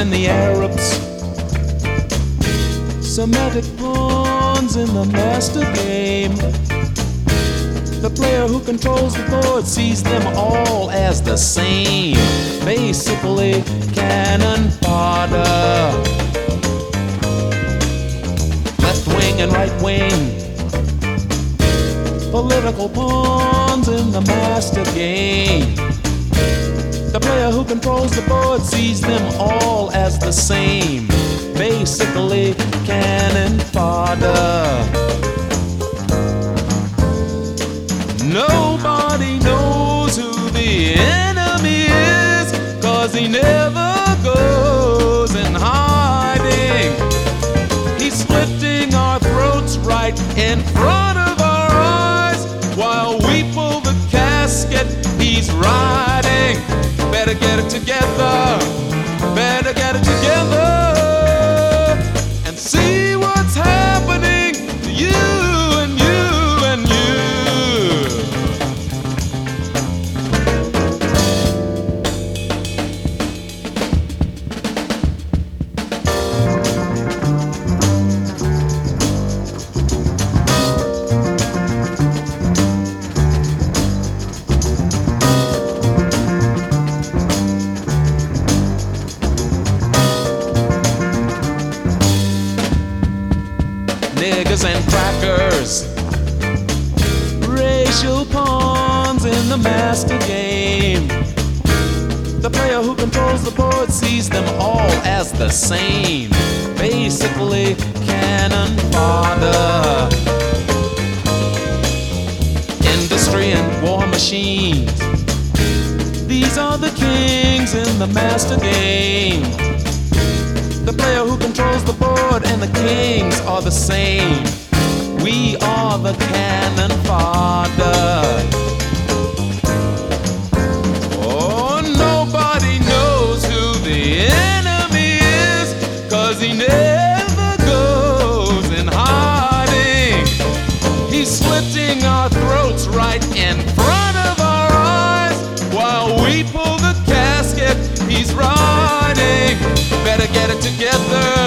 and the Arabs. Semitic pawns in the master game. The player who controls the board sees them all as the same. Basically, cannon fodder. Left wing and right wing. Political pawns in the master game. Player who controls the board sees them all as the same. Basically, cannon fodder. Better get it together, The player who controls the board sees them all as the same. Basically, cannon fodder. Industry and war machines. These are the kings in the master game. The player who controls the board and the kings are the same. We are the cannon fodder. Better get it together,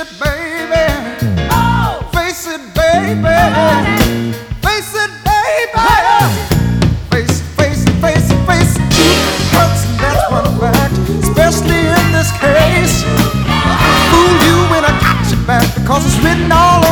it, baby. Oh. Face it, baby. Oh, face it, baby. Oh. Face, face, face, face. It hurts, and that's one fact. Especially in this case. I fooled you when I got you back because it's written all over.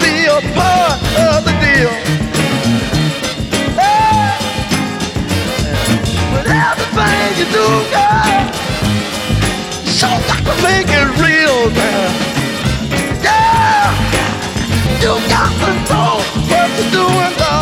be a part of the deal. But everything you do, girl, so got to make it real, man. Yeah, you got to know what you're doing, love.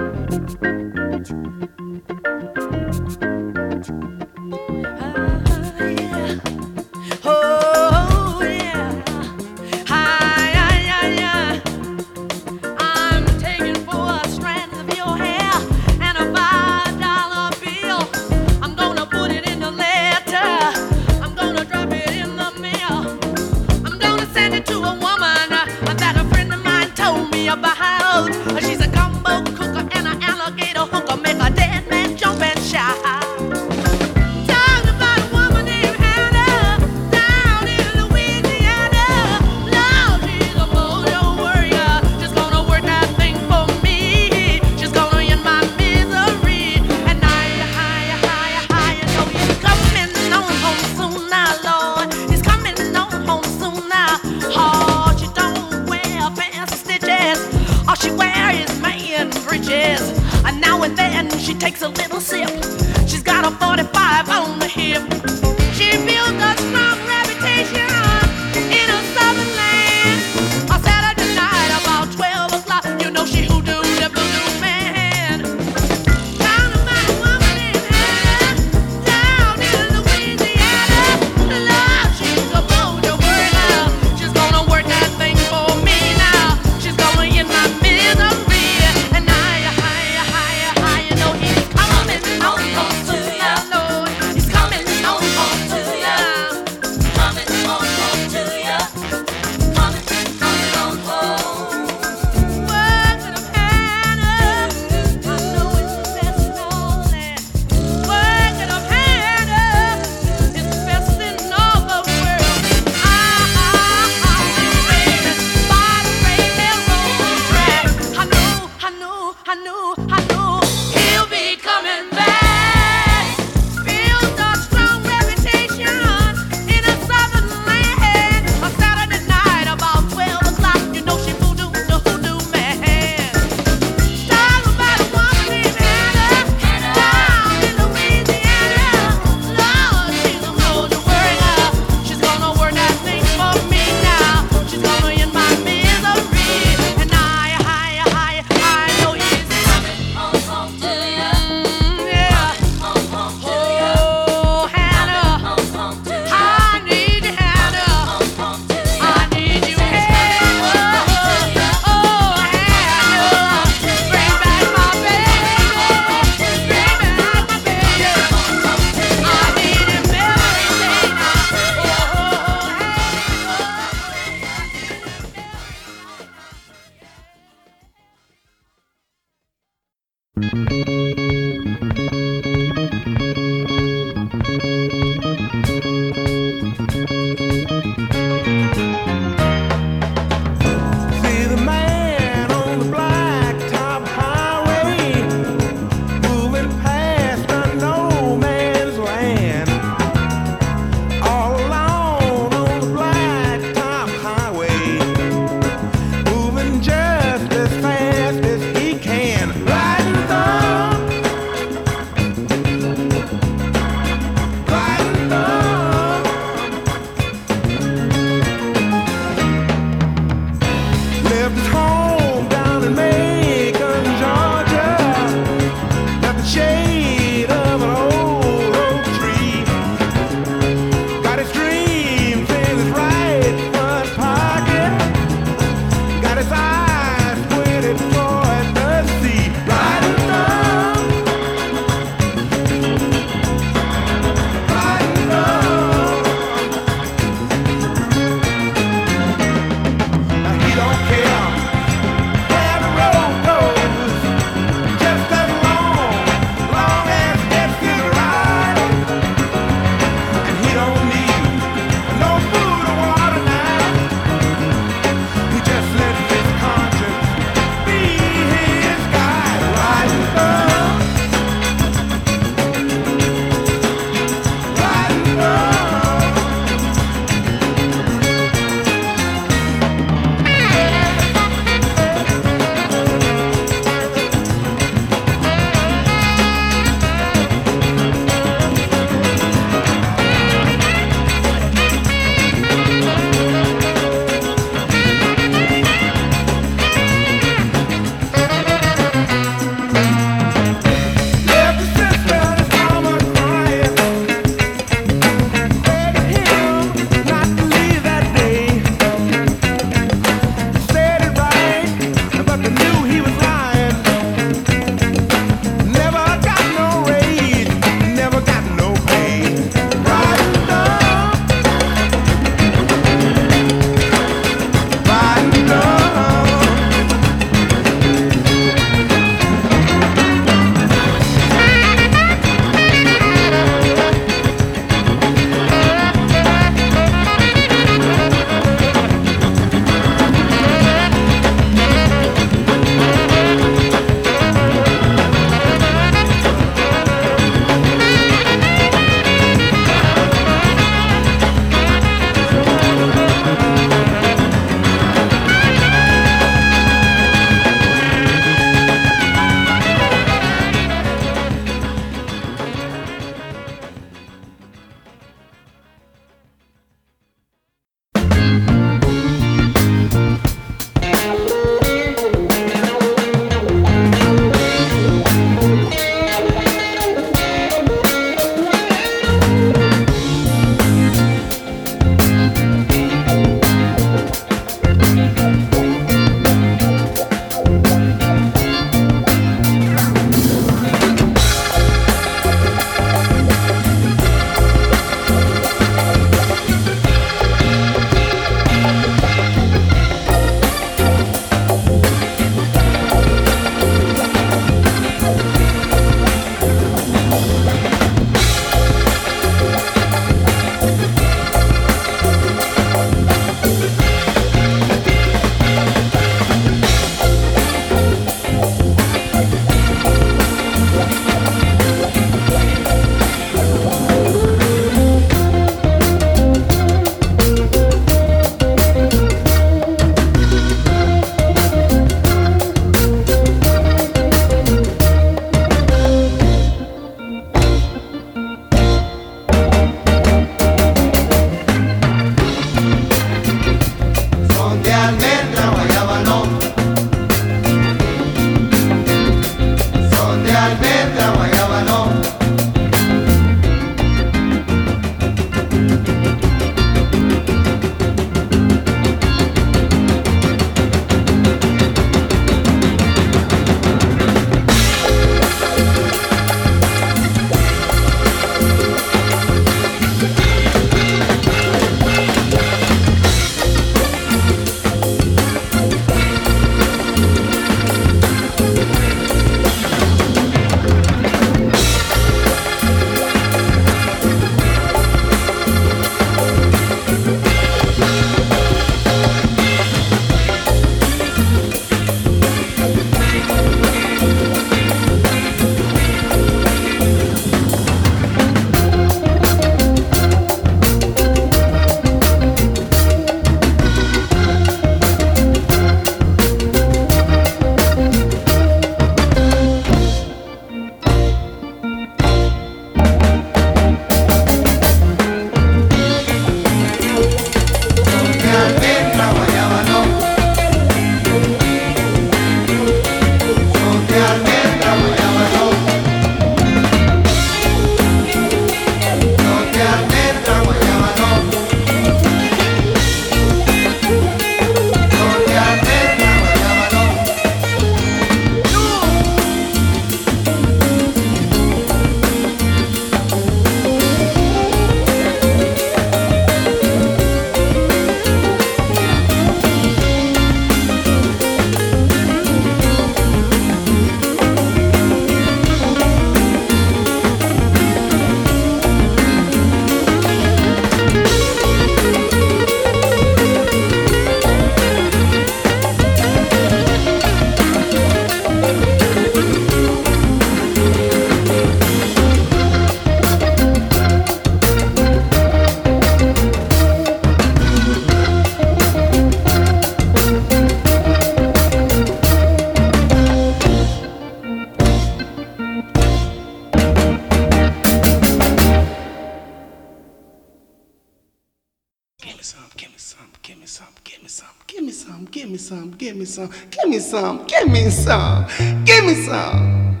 some. Give me some. Give me some. Give me some.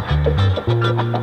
Give me some.